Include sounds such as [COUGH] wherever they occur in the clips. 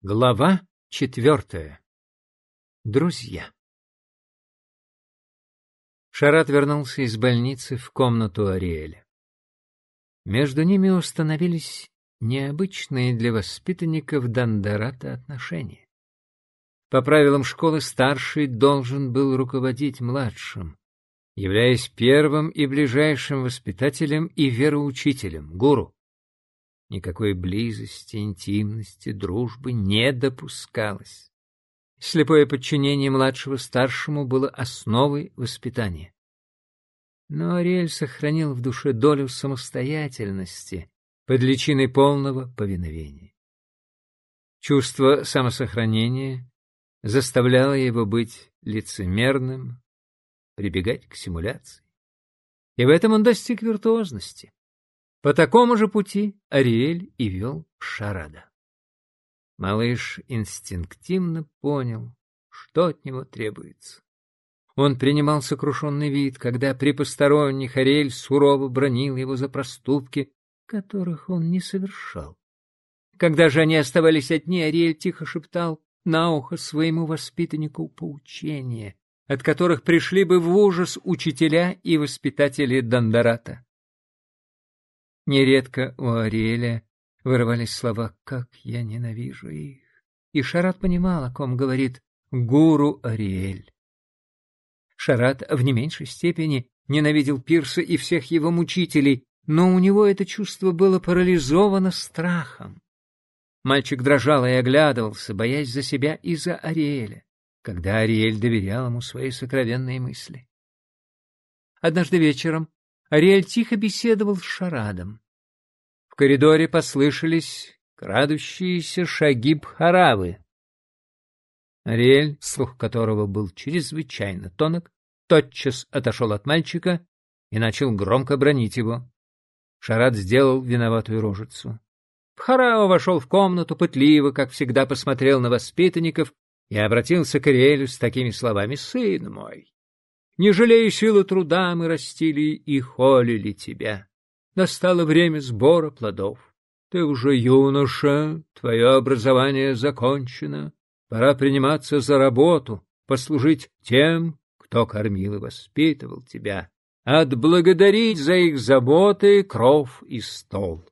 Глава четвертая. Друзья. Шарат вернулся из больницы в комнату Ариэля. Между ними установились необычные для воспитанников Дандарата отношения. По правилам школы старший должен был руководить младшим, являясь первым и ближайшим воспитателем и вероучителем, гуру. Никакой близости, интимности, дружбы не допускалось. Слепое подчинение младшего старшему было основой воспитания. Но Ариэль сохранил в душе долю самостоятельности под личиной полного повиновения. Чувство самосохранения заставляло его быть лицемерным, прибегать к симуляции. И в этом он достиг виртуозности. По такому же пути Ариэль и вел Шарада. Малыш инстинктивно понял, что от него требуется. Он принимал сокрушенный вид, когда при посторонних Ариэль сурово бронил его за проступки, которых он не совершал. Когда же они оставались одни, Ариэль тихо шептал на ухо своему воспитаннику поучения, от которых пришли бы в ужас учителя и воспитатели Дондарата. Нередко у Ариэля вырывались слова «как я ненавижу их». И Шарат понимал, о ком говорит гуру Ариэль. Шарат в не меньшей степени ненавидел Пирса и всех его мучителей, но у него это чувство было парализовано страхом. Мальчик дрожал и оглядывался, боясь за себя и за Ариэля, когда Ариэль доверял ему свои сокровенные мысли. Однажды вечером Ариэль тихо беседовал с Шарадом. В коридоре послышались крадущиеся шаги Бхаравы. Ариэль, слух которого был чрезвычайно тонок, тотчас отошел от мальчика и начал громко бронить его. Шарад сделал виноватую рожицу. Бхарава вошел в комнату, пытливо, как всегда, посмотрел на воспитанников и обратился к Ариэлю с такими словами «Сын мой, не жалея силы труда, мы растили и холили тебя. Настало время сбора плодов. Ты уже юноша, твое образование закончено. Пора приниматься за работу, послужить тем, кто кормил и воспитывал тебя, отблагодарить за их заботы кров и стол.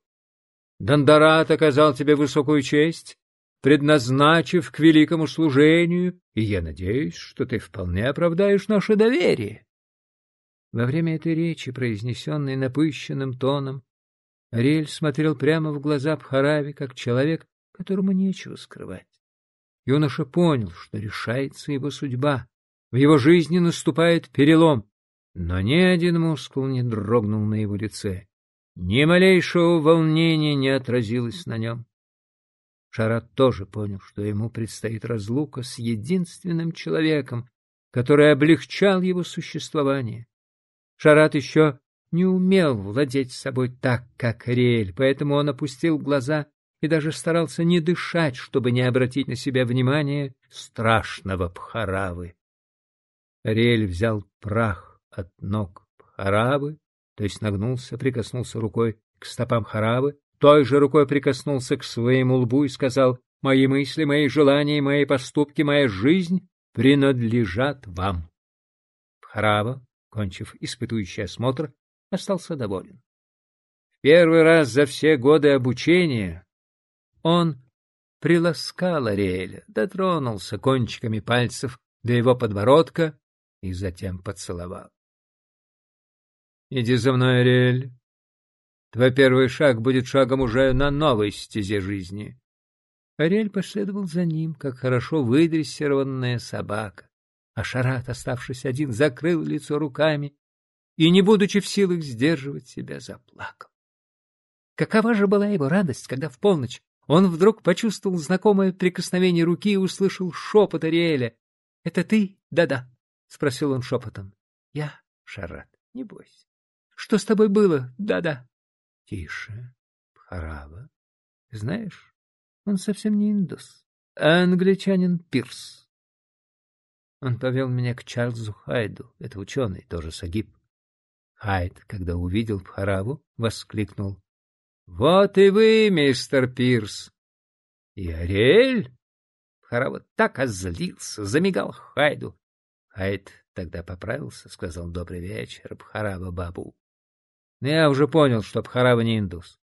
Дондарат оказал тебе высокую честь, предназначив к великому служению, и я надеюсь, что ты вполне оправдаешь наше доверие. Во время этой речи, произнесенной напыщенным тоном, Ариэль смотрел прямо в глаза Бхарави, как человек, которому нечего скрывать. Юноша понял, что решается его судьба, в его жизни наступает перелом, но ни один мускул не дрогнул на его лице, ни малейшего волнения не отразилось на нем. Шарат тоже понял, что ему предстоит разлука с единственным человеком, который облегчал его существование. Шарат еще не умел владеть собой так, как Риэль, поэтому он опустил глаза и даже старался не дышать, чтобы не обратить на себя внимание страшного Пхаравы. Риэль взял прах от ног Пхаравы, то есть нагнулся, прикоснулся рукой к стопам Харавы, той же рукой прикоснулся к своему лбу и сказал, «Мои мысли, мои желания, мои поступки, моя жизнь принадлежат вам». Пхарава, кончив испытующий осмотр, остался доволен. В первый раз за все годы обучения он приласкал Ариэля, дотронулся кончиками пальцев до его подбородка и затем поцеловал. — Иди за мной, Ариэль, Твой первый шаг будет шагом уже на новой стезе жизни. Ариэль последовал за ним, как хорошо выдрессированная собака. А Шарат, оставшись один, закрыл лицо руками и, не будучи в силах сдерживать себя, заплакал. Какова же была его радость, когда в полночь он вдруг почувствовал знакомое прикосновение руки и услышал шепот Ариэля. — Это ты? Да-да, — спросил он шепотом. — Я, Шарат, не бойся. — Что с тобой было? Да-да. Тише, Пхарава. Знаешь, он совсем не индус, а англичанин Пирс. Он повел меня к Чарльзу Хайду, это ученый, тоже Сагиб. Хайд, когда увидел Пхараву, воскликнул. — Вот и вы, мистер Пирс! И Ариэль Харава так озлился, замигал Хайду. Хайд тогда поправился, сказал «Добрый вечер, Бхарава Бабу». Но я уже понял, что Бхарава не индус.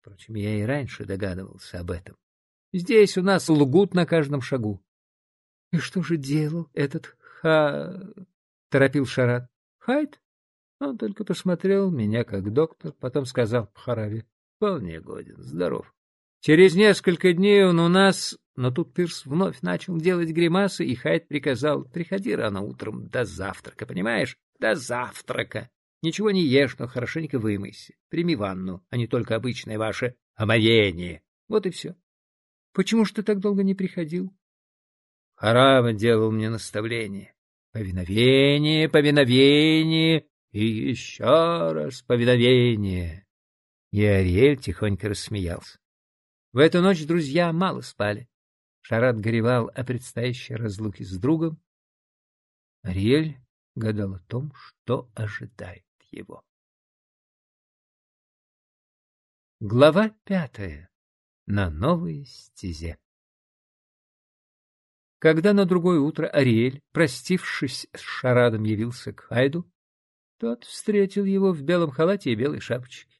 Впрочем, я и раньше догадывался об этом. Здесь у нас лгут на каждом шагу. — И что же делал этот ха... — торопил Шарат. — Хайд? Он только посмотрел меня как доктор, потом сказал Бхараве. — Вполне годен, здоров. Через несколько дней он у нас... Но тут Пирс вновь начал делать гримасы, и Хайд приказал, приходи рано утром до завтрака, понимаешь? До завтрака. Ничего не ешь, но хорошенько вымойся. Прими ванну, а не только обычное ваше омовение. Вот и все. Почему ж ты так долго не приходил? Харава делал мне наставление. Повиновение, повиновение и еще раз повиновение. И Ариэль тихонько рассмеялся. В эту ночь друзья мало спали. Шарат горевал о предстоящей разлуке с другом. Ариэль гадал о том, что ожидает его. Глава пятая. На новой стезе. Когда на другое утро Ариэль, простившись с Шарадом, явился к Хайду, тот встретил его в белом халате и белой шапочке.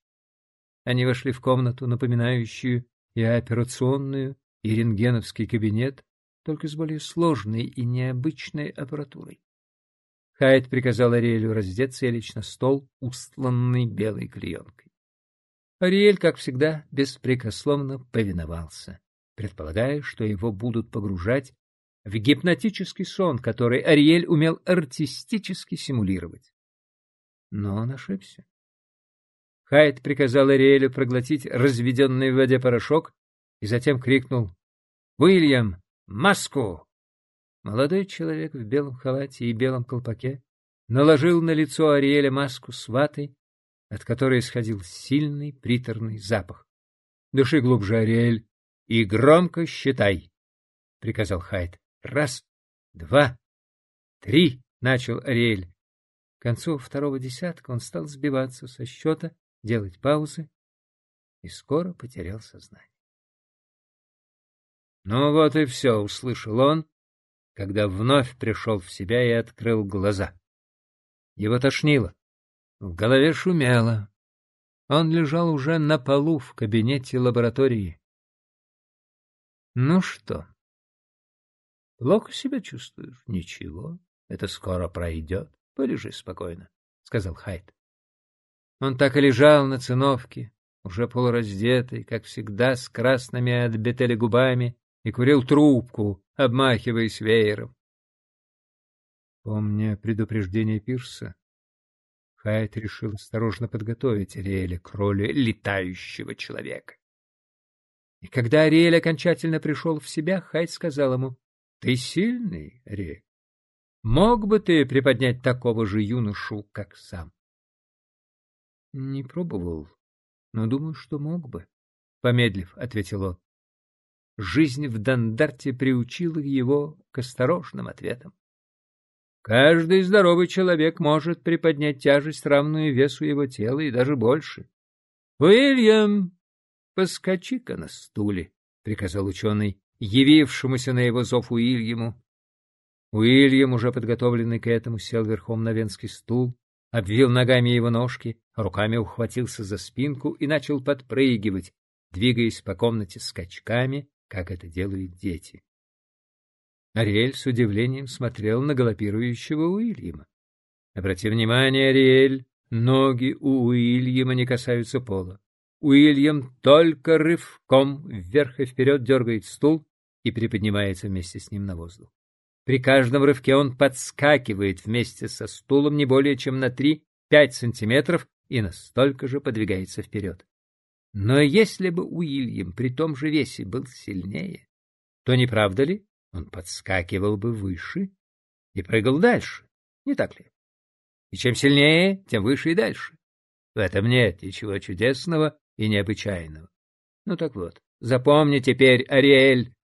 Они вошли в комнату, напоминающую и операционную, и рентгеновский кабинет, только с более сложной и необычной аппаратурой. Хайд приказал Ариэлю раздеться и лечь на стол, устланный белой клеенкой. Ариэль, как всегда, беспрекословно повиновался, предполагая, что его будут погружать в гипнотический сон, который Ариэль умел артистически симулировать. Но он ошибся. Хайд приказал Ариэлю проглотить разведенный в воде порошок и затем крикнул «Уильям, маску!» Молодой человек в белом халате и белом колпаке наложил на лицо Ариэля маску с ватой, от которой исходил сильный приторный запах. «Дыши глубже, Ариэль, и громко считай!» — приказал Хайд. «Раз, два, три!» — начал Ариэль. К концу второго десятка он стал сбиваться со счета делать паузы и скоро потерял сознание. «Ну вот и все», — услышал он, когда вновь пришел в себя и открыл глаза. Его тошнило, в голове шумело. Он лежал уже на полу в кабинете лаборатории. «Ну что, плохо себя чувствуешь? Ничего, это скоро пройдет. Полежи спокойно», — сказал Хайд. Он так и лежал на циновке, уже полураздетый, как всегда, с красными от бетели губами, и курил трубку, обмахиваясь веером. Помня предупреждение Пирса, Хайт решил осторожно подготовить Ариэля к роли летающего человека. И когда Ариэль окончательно пришел в себя, Хайт сказал ему, — Ты сильный, Ариэль. Мог бы ты приподнять такого же юношу, как сам? Не пробовал, но думаю, что мог бы. Помедлив, ответил он. Жизнь в Дандарте приучила его к осторожным ответам. Каждый здоровый человек может приподнять тяжесть, равную весу его тела, и даже больше. — Уильям, поскочи-ка на стуле, — приказал ученый, явившемуся на его зов Уильяму. Уильям, уже подготовленный к этому, сел верхом на венский стул, обвил ногами его ножки, руками ухватился за спинку и начал подпрыгивать, двигаясь по комнате скачками, как это делают дети. Ариэль с удивлением смотрел на галопирующего Уильяма. Обрати внимание, Ариэль, ноги у Уильяма не касаются пола. Уильям только рывком вверх и вперед дергает стул и приподнимается вместе с ним на воздух. При каждом рывке он подскакивает вместе со стулом не более чем на 3-5 сантиметров и настолько же подвигается вперед. Но если бы Уильям при том же весе был сильнее, то не правда ли, он подскакивал бы выше и прыгал дальше, не так ли? И чем сильнее, тем выше и дальше. В этом нет ничего чудесного и необычайного. Ну так вот, запомни теперь, Ариэль,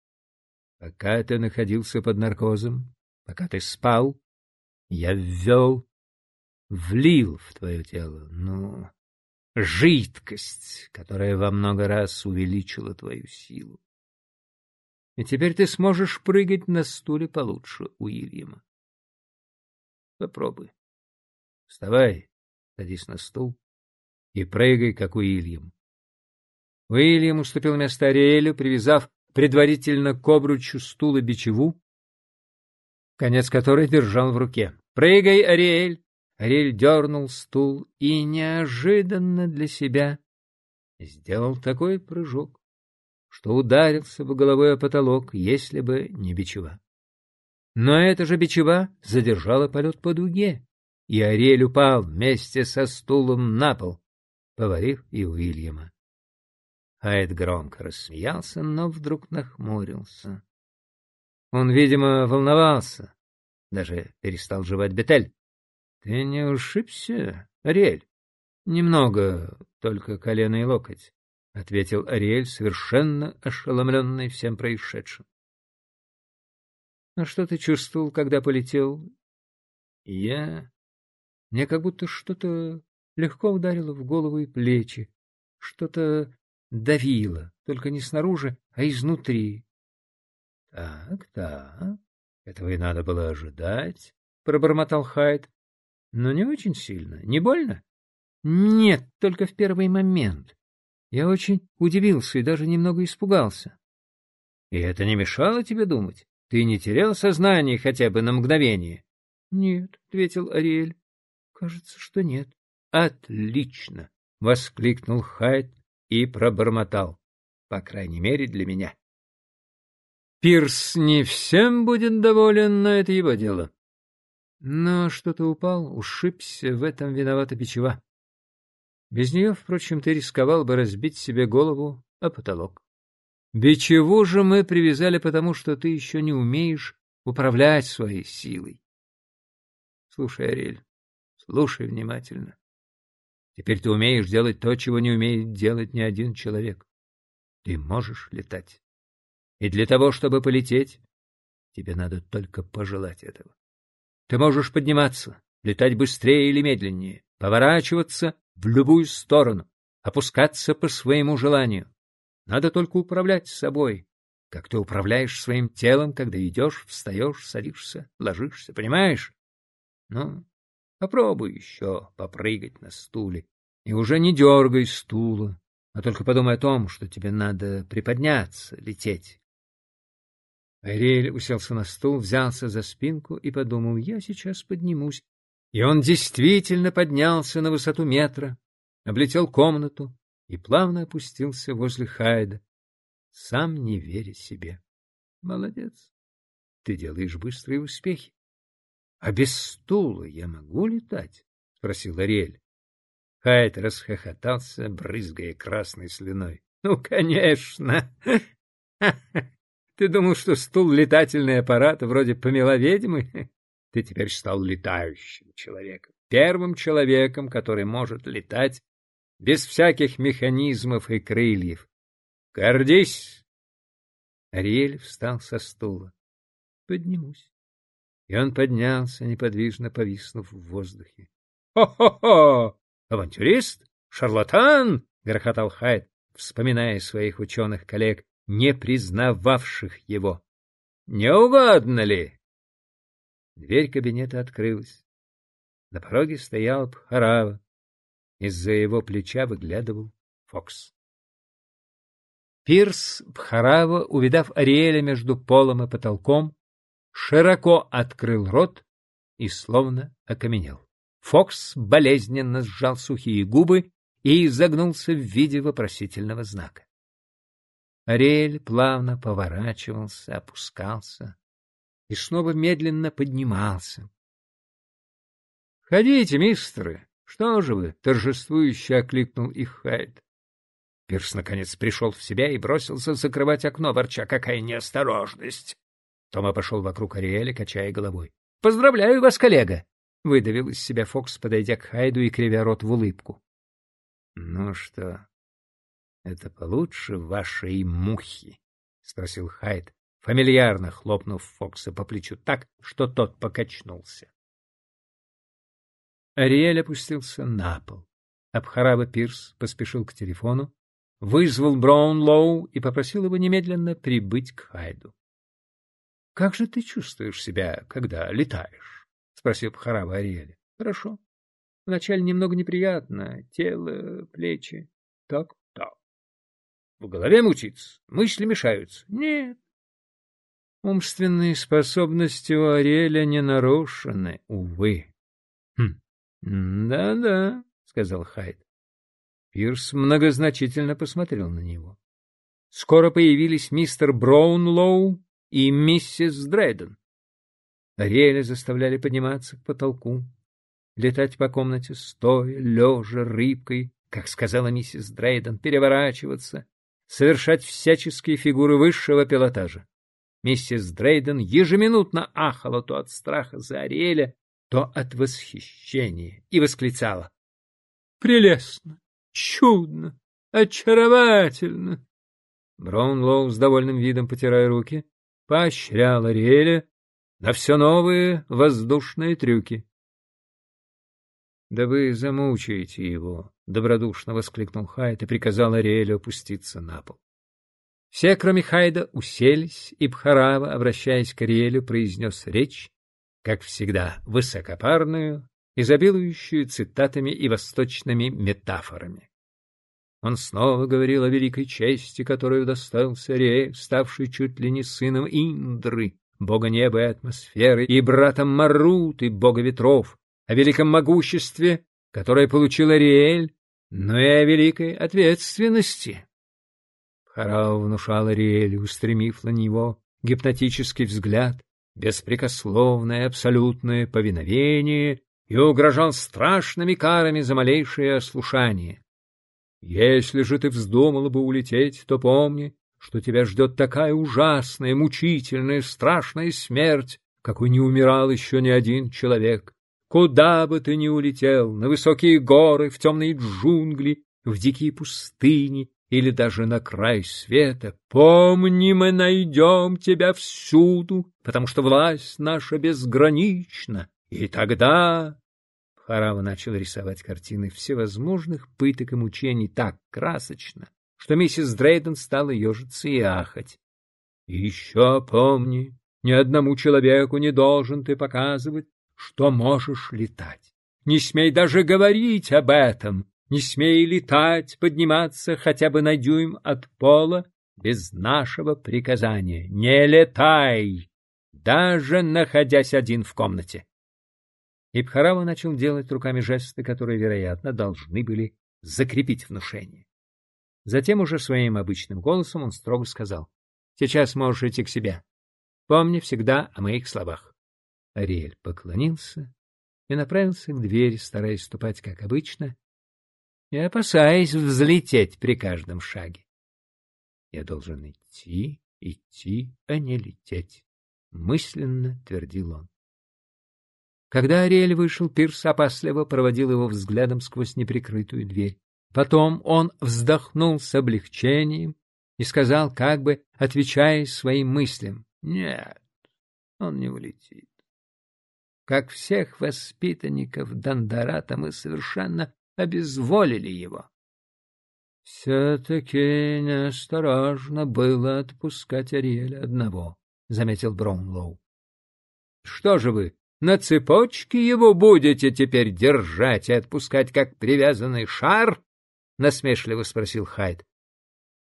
Пока ты находился под наркозом, пока ты спал, я ввел, влил в твое тело, ну, жидкость, которая во много раз увеличила твою силу. и теперь ты сможешь прыгать на стуле получше Уильяма. Попробуй. Вставай, садись на стул и прыгай, как Уильям. Уильям уступил место Ариэлю, привязав предварительно к обручу стула бичеву, конец которой держал в руке. «Прыгай, Ариэль!» Ариэль дернул стул и неожиданно для себя сделал такой прыжок, что ударился бы головой о потолок, если бы не бичева. Но эта же бичева задержала полет по дуге, и Ариэль упал вместе со стулом на пол, поварив и Уильяма. Хайд громко рассмеялся, но вдруг нахмурился. Он, видимо, волновался, даже перестал жевать бетель. — Ты не ушибся, Ариэль? — Немного, только колено и локоть, — ответил Ариэль, совершенно ошеломленный всем происшедшим. — А что ты чувствовал, когда полетел? — Я... Мне как будто что-то легко ударило в голову и плечи, что-то давило, только не снаружи, а изнутри. — Так, так, этого и надо было ожидать, — пробормотал Хайд. — Но не очень сильно. Не больно? — Нет, только в первый момент. Я очень удивился и даже немного испугался. — И это не мешало тебе думать? Ты не терял сознание хотя бы на мгновение? — Нет, — ответил Ариэль. — Кажется, что нет. — Отлично! — воскликнул Хайд и пробормотал. — По крайней мере, для меня. Пирс не всем будет доволен, но это его дело. Но что-то упал, ушибся, в этом виновата печева. Без нее, впрочем, ты рисковал бы разбить себе голову о потолок. Бичеву же мы привязали потому, что ты еще не умеешь управлять своей силой. Слушай, Ариэль, слушай внимательно. Теперь ты умеешь делать то, чего не умеет делать ни один человек. Ты можешь летать. И для того, чтобы полететь, тебе надо только пожелать этого. Ты можешь подниматься, летать быстрее или медленнее, поворачиваться в любую сторону, опускаться по своему желанию. Надо только управлять собой, как ты управляешь своим телом, когда идешь, встаешь, садишься, ложишься, понимаешь? Ну, попробуй еще попрыгать на стуле. И уже не дергай стула, а только подумай о том, что тебе надо приподняться, лететь, Ариэль уселся на стул, взялся за спинку и подумал, я сейчас поднимусь. И он действительно поднялся на высоту метра, облетел комнату и плавно опустился возле Хайда, сам не веря себе. Молодец, ты делаешь быстрые успехи. — А без стула я могу летать? — спросил Ариэль. Хайд расхохотался, брызгая красной слюной. — Ну, конечно! [LAUGHS] Ты думал, что стул — летательный аппарат, вроде помела ведьмы? [LAUGHS] Ты теперь стал летающим человеком, первым человеком, который может летать без всяких механизмов и крыльев. Гордись! Ариэль встал со стула. Поднимусь. И он поднялся, неподвижно повиснув в воздухе. «Хо-хо-хо! Авантюрист? Шарлатан!» — грохотал Хайд, вспоминая своих ученых коллег не признававших его. «Не угодно ли?» Дверь кабинета открылась. На пороге стоял Пхарава. Из-за его плеча выглядывал Фокс. Пирс Пхарава, увидав Ариэля между полом и потолком, широко открыл рот и словно окаменел. Фокс болезненно сжал сухие губы и изогнулся в виде вопросительного знака. Ариэль плавно поворачивался, опускался и снова медленно поднимался. — Ходите, мистеры! Что же вы? — торжествующе окликнул их Хайд. Пирс, наконец, пришел в себя и бросился закрывать окно, ворча. Какая неосторожность! Тома пошел вокруг Ариэля, качая головой. — Поздравляю вас, коллега! — выдавил из себя Фокс, подойдя к Хайду и кривя рот в улыбку. — Ну что, это получше вашей мухи? — спросил Хайд, фамильярно хлопнув Фокса по плечу так, что тот покачнулся. Ариэль опустился на пол. Абхараба Пирс поспешил к телефону, вызвал Браунлоу и попросил его немедленно прибыть к Хайду. — Как же ты чувствуешь себя, когда летаешь? — спросил Пхарава Ариэля. — Хорошо. Вначале немного неприятно. Тело, плечи. Так. В голове мучится, мысли мешаются. Нет. Умственные способности у Ариэля не нарушены, увы. Хм. Да-да, сказал Хайд. Пирс многозначительно посмотрел на него. Скоро появились мистер Браунлоу и миссис Дрейден. Ариэля заставляли подниматься к потолку, летать по комнате стоя, лежа, рыбкой, как сказала миссис Дрейден, переворачиваться, совершать всяческие фигуры высшего пилотажа. Миссис Дрейден ежеминутно ахала то от страха за Ариэля, то от восхищения и восклицала. «Прелестно! Чудно! Очаровательно!» Браунлоу с довольным видом, потирая руки, поощрял Ариэля на все новые воздушные трюки. «Да вы замучаете его!» — добродушно воскликнул Хайд и приказал Ариэлю опуститься на пол. Все, кроме Хайда, уселись, и Бхарава, обращаясь к Ариэлю, произнес речь, как всегда, высокопарную, изобилующую цитатами и восточными метафорами. Он снова говорил о великой чести, которую достоился Ариэль, ставший чуть ли не сыном Индры, бога неба и атмосферы, и братом Маруты, бога ветров, о великом могуществе, которое получил Ариэль, но и о великой ответственности. Харау внушал Ариэлю, устремив на него гипнотический взгляд, беспрекословное абсолютное повиновение и угрожал страшными карами за малейшее ослушание. Если же ты вздумала бы улететь, то помни, что тебя ждет такая ужасная, мучительная, страшная смерть, какой не умирал еще ни один человек. Куда бы ты ни улетел, на высокие горы, в темные джунгли, в дикие пустыни или даже на край света, помни, мы найдем тебя всюду, потому что власть наша безгранична, и тогда... Харава начал рисовать картины всевозможных пыток и мучений так красочно, что миссис Дрейден стала ежиться и ахать. — еще помни, ни одному человеку не должен ты показывать, что можешь летать. Не смей даже говорить об этом, не смей летать, подниматься хотя бы на дюйм от пола без нашего приказания. Не летай, даже находясь один в комнате. И начал делать руками жесты, которые, вероятно, должны были закрепить внушение. Затем уже своим обычным голосом он строго сказал, «Сейчас можешь идти к себе. Помни всегда о моих словах». Ариэль поклонился и направился к двери, стараясь ступать как обычно, и опасаясь взлететь при каждом шаге. «Я должен идти, идти, а не лететь», — мысленно твердил он. Когда Ариэль вышел, Пирс опасливо проводил его взглядом сквозь неприкрытую дверь. Потом он вздохнул с облегчением и сказал, как бы отвечая своим мыслям, «Нет, он не улетит как всех воспитанников Дандарата, мы совершенно обезволили его. «Все-таки неосторожно было отпускать Ариэля одного», — заметил Браунлоу. «Что же вы, на цепочке его будете теперь держать и отпускать, как привязанный шар?» — насмешливо спросил Хайд.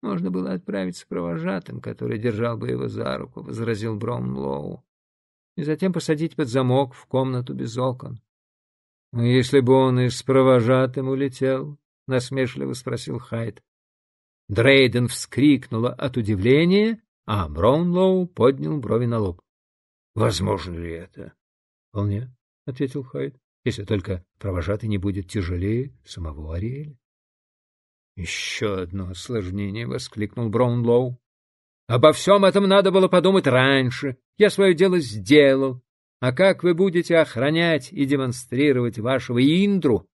«Можно было отправиться провожатым, который держал бы его за руку», — возразил Браунлоу и затем посадить под замок в комнату без окон. — Если бы он и с провожатым улетел? — насмешливо спросил Хайд. Дрейден вскрикнула от удивления, а Браунлоу поднял брови на лоб. — Возможно ли это? — Вполне, — ответил Хайд, — если только провожатый не будет тяжелее самого Ариэля. — Еще одно осложнение! — воскликнул Браунлоу. Обо всем этом надо было подумать раньше. Я свое дело сделал. А как вы будете охранять и демонстрировать вашего Индру,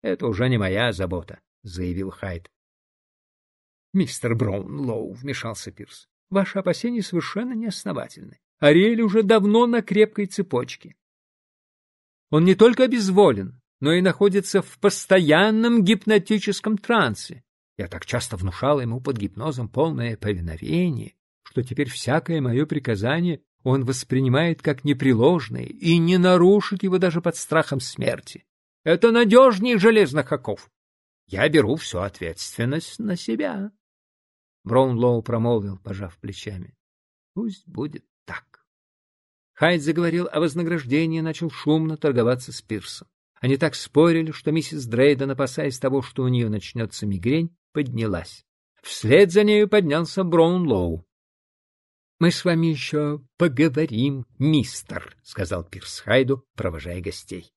это уже не моя забота, — заявил Хайд. — Мистер Браунлоу, — вмешался Пирс, — ваши опасения совершенно неосновательны. Ариэль уже давно на крепкой цепочке. Он не только обезволен, но и находится в постоянном гипнотическом трансе. Я так часто внушал ему под гипнозом полное повиновение, что теперь всякое мое приказание он воспринимает как непреложное и не нарушит его даже под страхом смерти. Это надежнее железных оков. Я беру всю ответственность на себя. Браунлоу промолвил, пожав плечами. Пусть будет так. Хайд заговорил о вознаграждении и начал шумно торговаться с Пирсом. Они так спорили, что миссис Дрейден, опасаясь того, что у нее начнется мигрень, поднялась. Вслед за нею поднялся Браунлоу. — Мы с вами еще поговорим, мистер, — сказал Пирс Хайду, провожая гостей.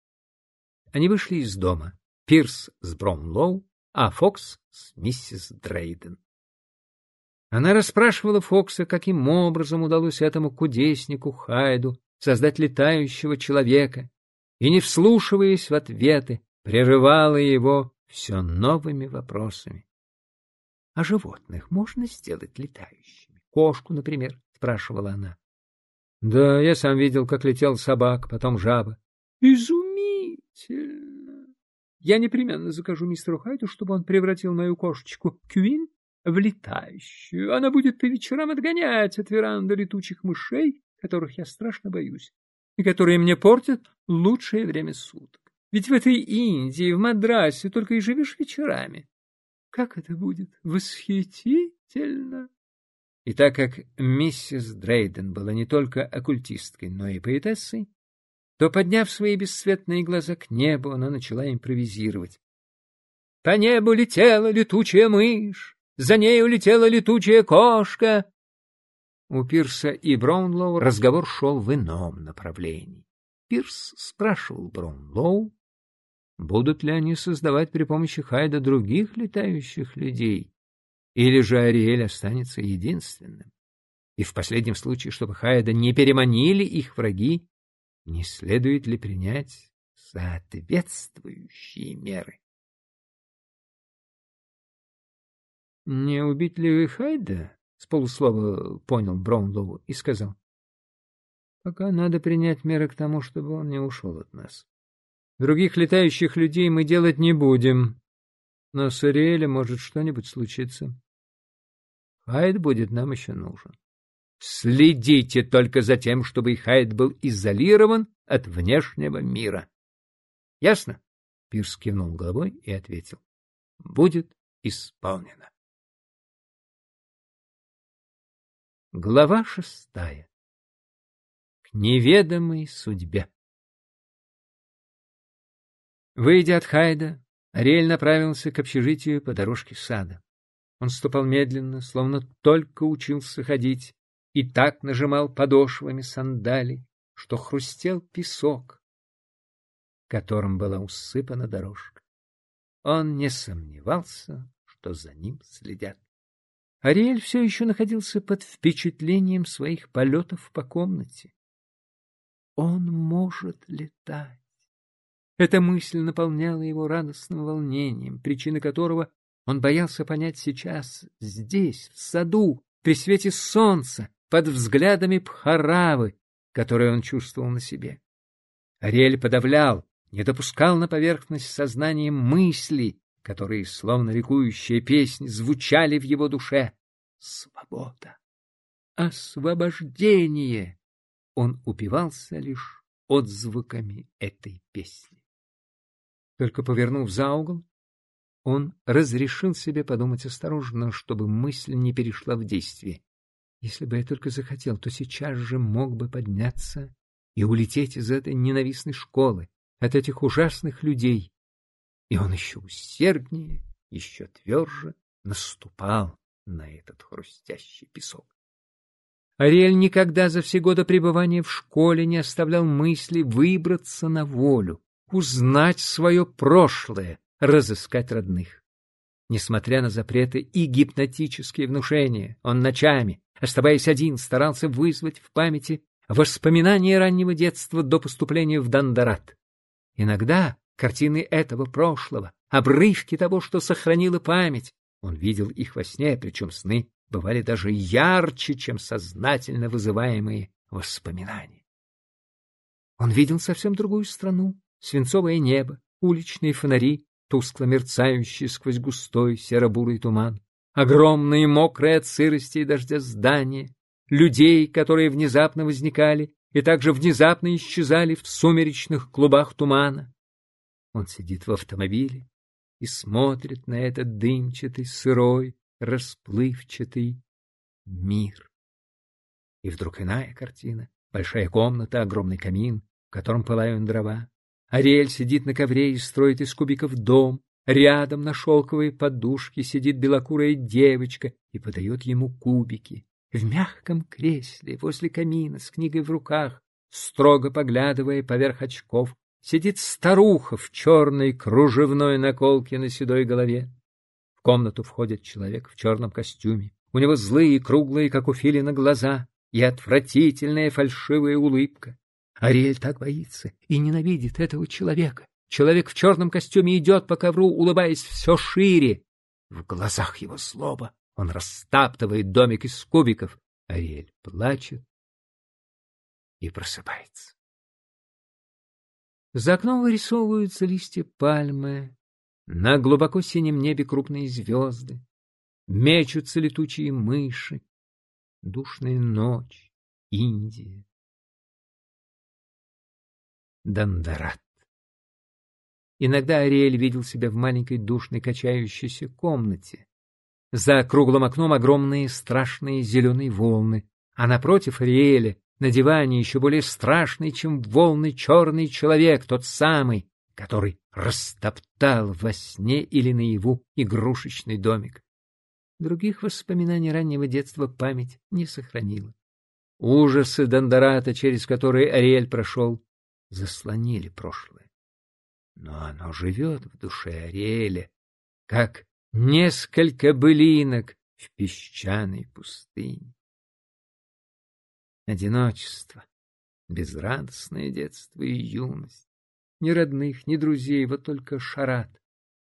Они вышли из дома. Пирс с Браунлоу, а Фокс с миссис Дрейден. Она расспрашивала Фокса, каким образом удалось этому кудеснику Хайду создать летающего человека, и, не вслушиваясь в ответы, прерывала его все новыми вопросами. — А животных можно сделать летающими? Кошку, например? Спрашивала она. Да, я сам видел, как летел собак, потом жаба. Изумительно! Я непременно закажу мистеру Хайту, чтобы он превратил мою кошечку Кюин в летающую. Она будет по вечерам отгонять от веранды летучих мышей, которых я страшно боюсь, и которые мне портят лучшее время суток. Ведь в этой Индии, в Мадрасе только и живешь вечерами. Как это будет восхитительно! И так как миссис Дрейден была не только оккультисткой, но и поэтессой, то, подняв свои бесцветные глаза к небу, она начала импровизировать. По небу летела летучая мышь, за ней улетела летучая кошка. У Пирса и Браунлоу разговор шел в ином направлении. Пирс спрашивал Браунлоу, будут ли они создавать при помощи Хайда других летающих людей, или же Ариэль останется единственным. И в последнем случае, чтобы Хайда не переманили их враги, не следует ли принять соответствующие меры? «Не убить ли Хайда?» — с полуслова понял Браунлоу и сказал. «Пока надо принять меры к тому, чтобы он не ушел от нас. Других летающих людей мы делать не будем, но с Ариэлем может что-нибудь случиться. Хайд будет нам еще нужен. Следите только за тем, чтобы Хайд был изолирован от внешнего мира. Ясно? Пирс кивнул головой и ответил. Будет исполнено. Глава шестая. К неведомой судьбе. Выйдя от Хайда, Ариэль направился к общежитию по дорожке сада. Он ступал медленно, словно только учился ходить, и так нажимал подошвами сандали, что хрустел песок, которым была усыпана дорожка. Он не сомневался, что за ним следят. Ариэль все еще находился под впечатлением своих полетов по комнате. Он может летать. Эта мысль наполняла его радостным волнением, причина которого он боялся понять сейчас, здесь, в саду, при свете солнца, под взглядами Пхаравы, которые он чувствовал на себе. Ариэль подавлял, не допускал на поверхность сознания мысли, которые, словно ликующая песнь, звучали в его душе. Свобода! Освобождение! Он упивался лишь отзвуками этой песни. Только повернув за угол, он разрешил себе подумать осторожно, чтобы мысль не перешла в действие. Если бы я только захотел, то сейчас же мог бы подняться и улететь из этой ненавистной школы, от этих ужасных людей. И он еще усерднее, еще тверже наступал на этот хрустящий песок. Ариэль никогда за все годы пребывания в школе не оставлял мысли выбраться на волю, узнать свое прошлое, разыскать родных. Несмотря на запреты и гипнотические внушения, он ночами, оставаясь один, старался вызвать в памяти воспоминания раннего детства до поступления в Дандарат. Иногда картины этого прошлого, обрывки того, что сохранила память, он видел их во сне, причем сны бывали даже ярче, чем сознательно вызываемые воспоминания. Он видел совсем другую страну, свинцовое небо, уличные фонари, тускло мерцающий сквозь густой серо-бурый туман, огромные мокрые от сырости и дождя здания, людей, которые внезапно возникали и также внезапно исчезали в сумеречных клубах тумана. Он сидит в автомобиле и смотрит на этот дымчатый, сырой, расплывчатый мир. И вдруг иная картина. Большая комната, огромный камин, в котором пылают дрова. Ариэль сидит на ковре и строит из кубиков дом. Рядом на шелковой подушке сидит белокурая девочка и подает ему кубики. В мягком кресле возле камина с книгой в руках, строго поглядывая поверх очков, сидит старуха в черной кружевной наколке на седой голове. В комнату входит человек в черном костюме. У него злые, круглые, как у филина, глаза и отвратительная фальшивая улыбка. Ариэль так боится и ненавидит этого человека. Человек в черном костюме идет по ковру, улыбаясь все шире. В глазах его злоба. Он растаптывает домик из кубиков. Ариэль плачет и просыпается. За окном вырисовываются листья пальмы, на глубоко синем небе крупные звезды, мечутся летучие мыши, Душная ночь, Индия. Дандарат. Иногда Ариэль видел себя в маленькой душной качающейся комнате. За круглым окном огромные страшные зеленые волны, а напротив Ариэля на диване еще более страшный, чем волны, черный человек, тот самый, который растоптал во сне или наяву игрушечный домик. Других воспоминаний раннего детства память не сохранила. Ужасы Дондората, через которые Ариэль прошел, заслонили прошлое. Но оно живет в душе Ариэля, как несколько былинок в песчаной пустыне. Одиночество, безрадостное детство и юность, ни родных, ни друзей, вот только Шарат,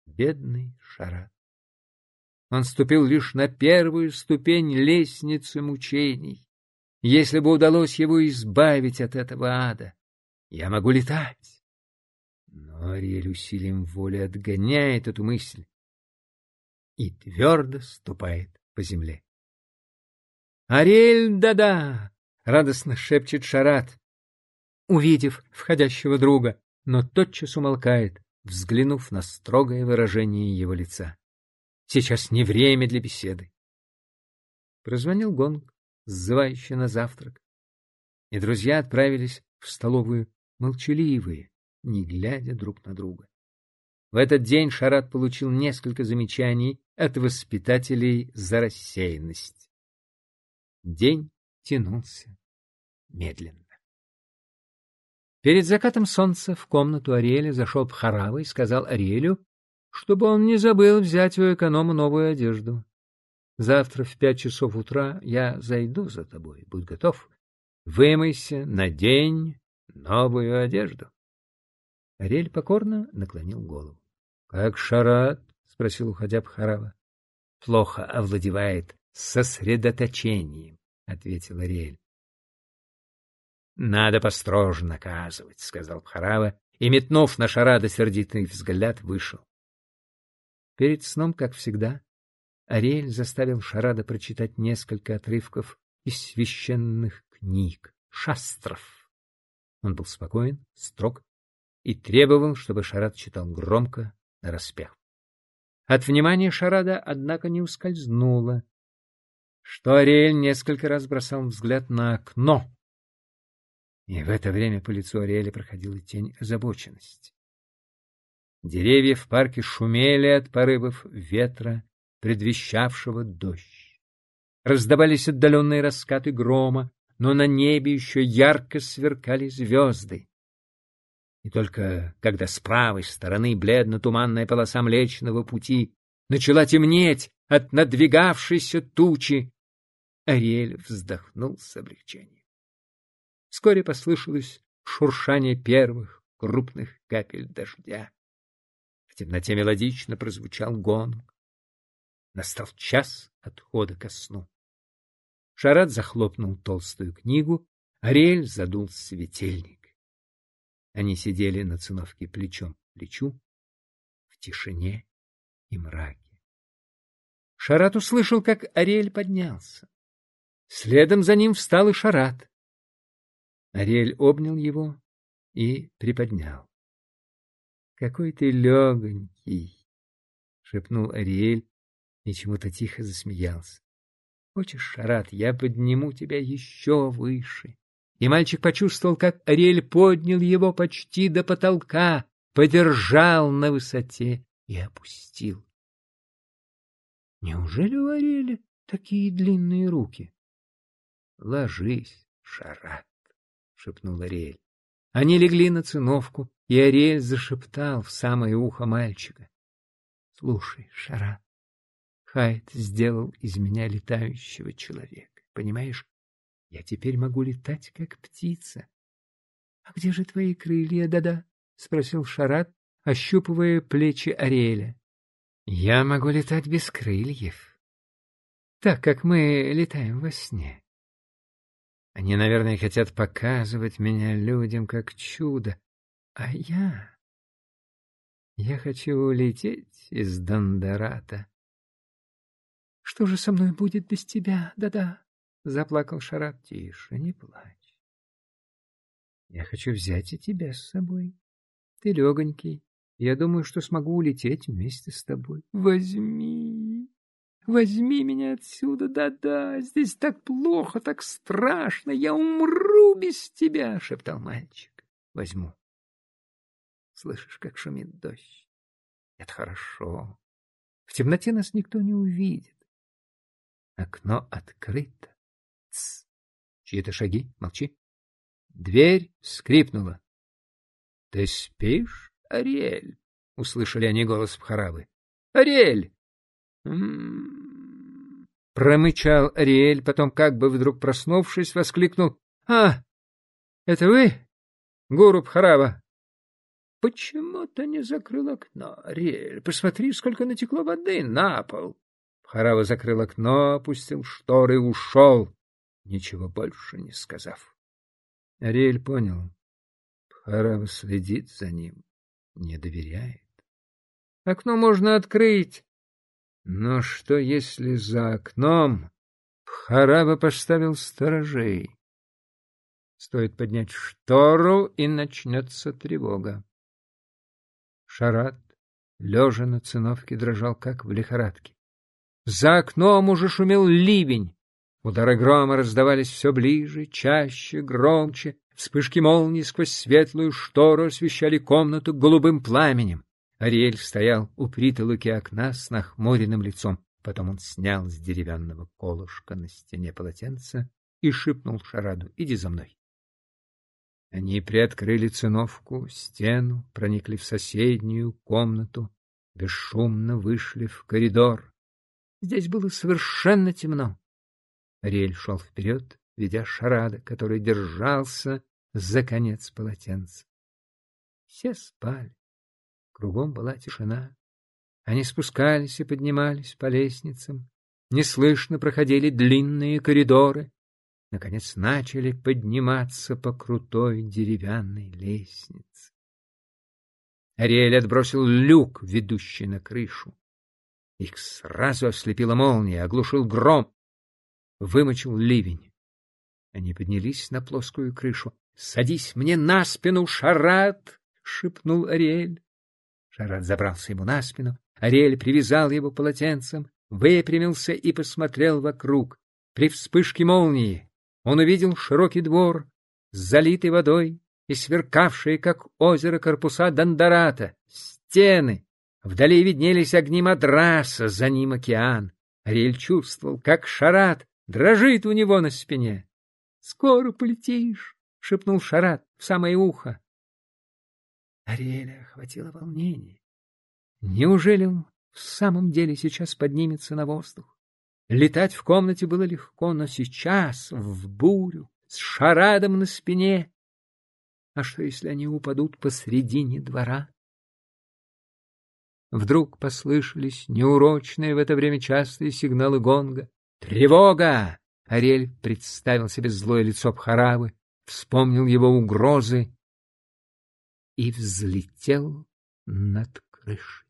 бедный Шарат. Он ступил лишь на первую ступень лестницы мучений. Если бы удалось его избавить от этого ада, я могу летать. Но Ариэль усилием воли отгоняет эту мысль и твердо ступает по земле. «Ариэль, да-да!» — радостно шепчет Шарат, увидев входящего друга, но тотчас умолкает, взглянув на строгое выражение его лица. Сейчас не время для беседы. Прозвонил гонг, сзывающий на завтрак. И друзья отправились в столовую молчаливые, не глядя друг на друга. В этот день Шарат получил несколько замечаний от воспитателей за рассеянность. День тянулся медленно. Перед закатом солнца в комнату Ариэля зашел Пхарава и сказал Ариэлю, чтобы он не забыл взять у эконома новую одежду. Завтра в пять часов утра я зайду за тобой. Будь готов. Вымойся, надень новую одежду. Ариэль покорно наклонил голову. — Как Шарат? — спросил, уходя Бхарава. — Плохо овладевает сосредоточением, — ответил Ариэль. — Надо построже наказывать, — сказал Бхарава, и, метнув на Шарада сердитый взгляд, вышел. Перед сном, как всегда, Ариэль заставил Шарада прочитать несколько отрывков из священных книг, шастров. Он был спокоен, строг и требовал, чтобы Шарад читал громко, нараспев. От внимания Шарада, однако, не ускользнуло, что Ариэль несколько раз бросал взгляд на окно. И в это время по лицу Ариэля проходила тень озабоченности. Деревья в парке шумели от порывов ветра, предвещавшего дождь. Раздавались отдаленные раскаты грома, но на небе еще ярко сверкали звезды. И только когда с правой стороны бледно-туманная полоса Млечного Пути начала темнеть от надвигавшейся тучи, Ариэль вздохнул с облегчением. Вскоре послышалось шуршание первых крупных капель дождя темноте мелодично прозвучал гонг. Настал час отхода ко сну. Шарат захлопнул толстую книгу, Ариэль задул светильник. Они сидели на циновке плечом к плечу в тишине и мраке. Шарат услышал, как Ариэль поднялся. Следом за ним встал и Шарат. Ариэль обнял его и приподнял. — Какой ты легонький! — шепнул Ариэль и чему-то тихо засмеялся. — Хочешь, Шарат, я подниму тебя еще выше? И мальчик почувствовал, как Ариэль поднял его почти до потолка, подержал на высоте и опустил. Неужели у Ариэля такие длинные руки? — Ложись, Шарат, — шепнул Ариэль. Они легли на циновку, и Ариэль зашептал в самое ухо мальчика. — Слушай, Шарат, Хайт сделал из меня летающего человека. Понимаешь, я теперь могу летать, как птица. — А где же твои крылья, да-да? — спросил Шарат, ощупывая плечи Ариэля. — Я могу летать без крыльев, так как мы летаем во сне. Они, наверное, хотят показывать меня людям как чудо. А я... Я хочу улететь из Дондората. — Что же со мной будет без тебя, да-да? — заплакал Шарат. — Тише, не плачь. Я хочу взять и тебя с собой. Ты легонький. Я думаю, что смогу улететь вместе с тобой. Возьми. Возьми меня отсюда, да-да, здесь так плохо, так страшно, я умру без тебя, — шептал мальчик. Возьму. Слышишь, как шумит дождь? Это хорошо. В темноте нас никто не увидит. Окно открыто. Тсс. Чьи-то шаги. Молчи. Дверь скрипнула. — Ты спишь, Ариэль? — услышали они голос Пхарабы. — Ариэль! Промычал Ариэль, потом, как бы вдруг проснувшись, воскликнул. — А, это вы, гуру Бхарава? — Почему ты не закрыл окно, Ариэль? Посмотри, сколько натекло воды на пол. Бхарава закрыл окно, опустил шторы и ушел, ничего больше не сказав. Ариэль понял. Бхарава следит за ним, не доверяет. Окно можно открыть, но что, если за окном Хараба поставил сторожей? Стоит поднять штору, и начнется тревога. Шарат, лежа на циновке, дрожал, как в лихорадке. За окном уже шумел ливень. Удары грома раздавались все ближе, чаще, громче. Вспышки молний сквозь светлую штору освещали комнату голубым пламенем. Ариэль стоял у притолоки окна с нахмуренным лицом. Потом он снял с деревянного колышка на стене полотенце и шипнул Шараду «Иди за мной». Они приоткрыли циновку, стену, проникли в соседнюю комнату, бесшумно вышли в коридор. Здесь было совершенно темно. Ариэль шел вперед, ведя Шарада, который держался за конец полотенца. Все спали. Кругом была тишина. Они спускались и поднимались по лестницам. Неслышно проходили длинные коридоры. Наконец начали подниматься по крутой деревянной лестнице. Ариэль отбросил люк, ведущий на крышу. Их сразу ослепила молния, оглушил гром, вымочил ливень. Они поднялись на плоскую крышу. — Садись мне на спину, Шарат! — шепнул Ариэль. Шарат забрался ему на спину, Ариэль привязал его полотенцем, выпрямился и посмотрел вокруг. При вспышке молнии он увидел широкий двор, залитый водой и сверкавшие, как озеро, корпуса Дондората, стены. Вдали виднелись огни мадраса, за ним океан. Ариэль чувствовал, как Шарат дрожит у него на спине. — Скоро полетишь, — шепнул Шарат в самое ухо. Ариэля охватило волнение. Неужели он в самом деле сейчас поднимется на воздух? Летать в комнате было легко, но сейчас, в бурю, с шарадом на спине. А что, если они упадут посредине двора? Вдруг послышались неурочные в это время частые сигналы гонга. «Тревога!» Ариэль представил себе злое лицо Бхаравы, вспомнил его угрозы и взлетел над крышей.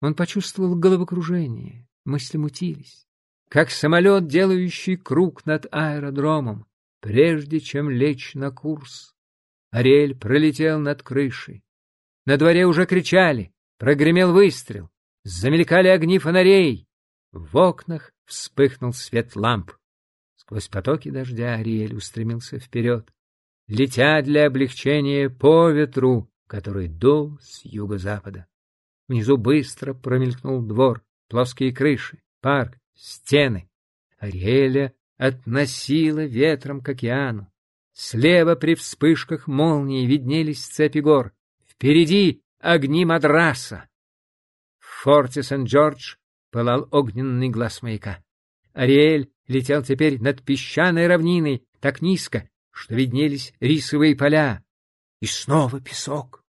Он почувствовал головокружение, мысли мутились. Как самолет, делающий круг над аэродромом, прежде чем лечь на курс. Ариэль пролетел над крышей. На дворе уже кричали, прогремел выстрел, замелькали огни фонарей. В окнах вспыхнул свет ламп. Сквозь потоки дождя Ариэль устремился вперед, летя для облегчения по ветру, который дул с юго-запада. Внизу быстро промелькнул двор, плоские крыши, парк, стены. Ариэля относило ветром к океану. Слева при вспышках молнии виднелись цепи гор. Впереди огни Мадраса. В форте Сент-Джордж пылал огненный глаз маяка. Ариэль летел теперь над песчаной равниной так низко, что виднелись рисовые поля. И снова песок.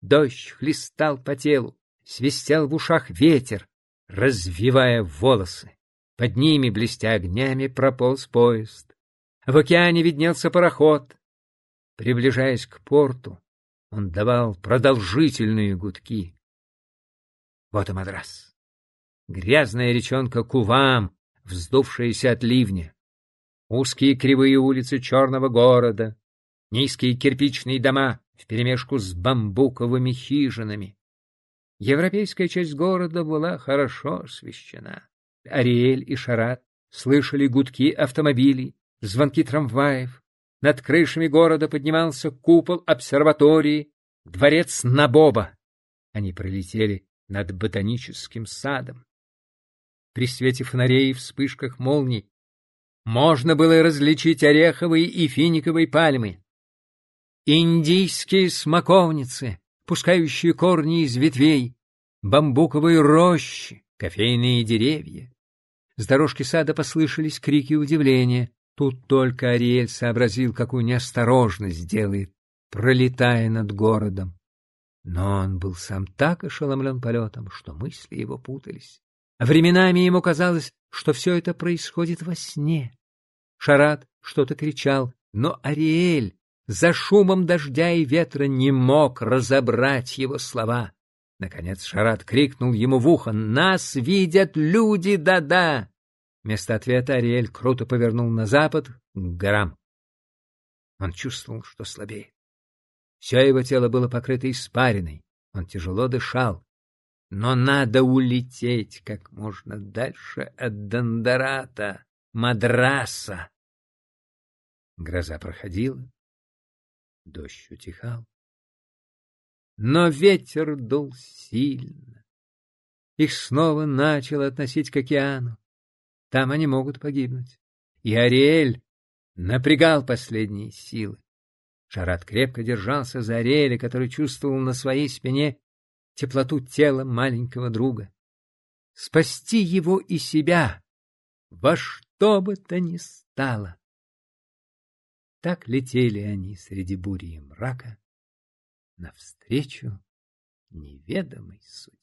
Дождь хлестал по телу, свистел в ушах ветер, развивая волосы. Под ними, блестя огнями, прополз поезд. В океане виднелся пароход. Приближаясь к порту, он давал продолжительные гудки. Вот и Мадрас. Грязная речонка Кувам, вздувшаяся от ливня, узкие кривые улицы черного города, низкие кирпичные дома вперемешку с бамбуковыми хижинами. Европейская часть города была хорошо освещена. Ариэль и Шарат слышали гудки автомобилей, звонки трамваев. Над крышами города поднимался купол обсерватории, дворец Набоба. Они пролетели над ботаническим садом при свете фонарей и вспышках молний, можно было различить ореховые и финиковые пальмы. Индийские смоковницы, пускающие корни из ветвей, бамбуковые рощи, кофейные деревья. С дорожки сада послышались крики удивления. Тут только Ариэль сообразил, какую неосторожность делает, пролетая над городом. Но он был сам так ошеломлен полетом, что мысли его путались. Временами ему казалось, что все это происходит во сне. Шарат что-то кричал, но Ариэль за шумом дождя и ветра не мог разобрать его слова. Наконец Шарат крикнул ему в ухо «Нас видят люди, да-да!» Вместо ответа Ариэль круто повернул на запад, к горам. Он чувствовал, что слабеет. Все его тело было покрыто испариной, он тяжело дышал, но надо улететь как можно дальше от Дондората, Мадраса. Гроза проходила, дождь утихал. Но ветер дул сильно. Их снова начал относить к океану. Там они могут погибнуть. И Ариэль напрягал последние силы. Шарат крепко держался за Ариэля, который чувствовал на своей спине теплоту тела маленького друга. Спасти его и себя во что бы то ни стало. Так летели они среди бури и мрака навстречу неведомой судьбе.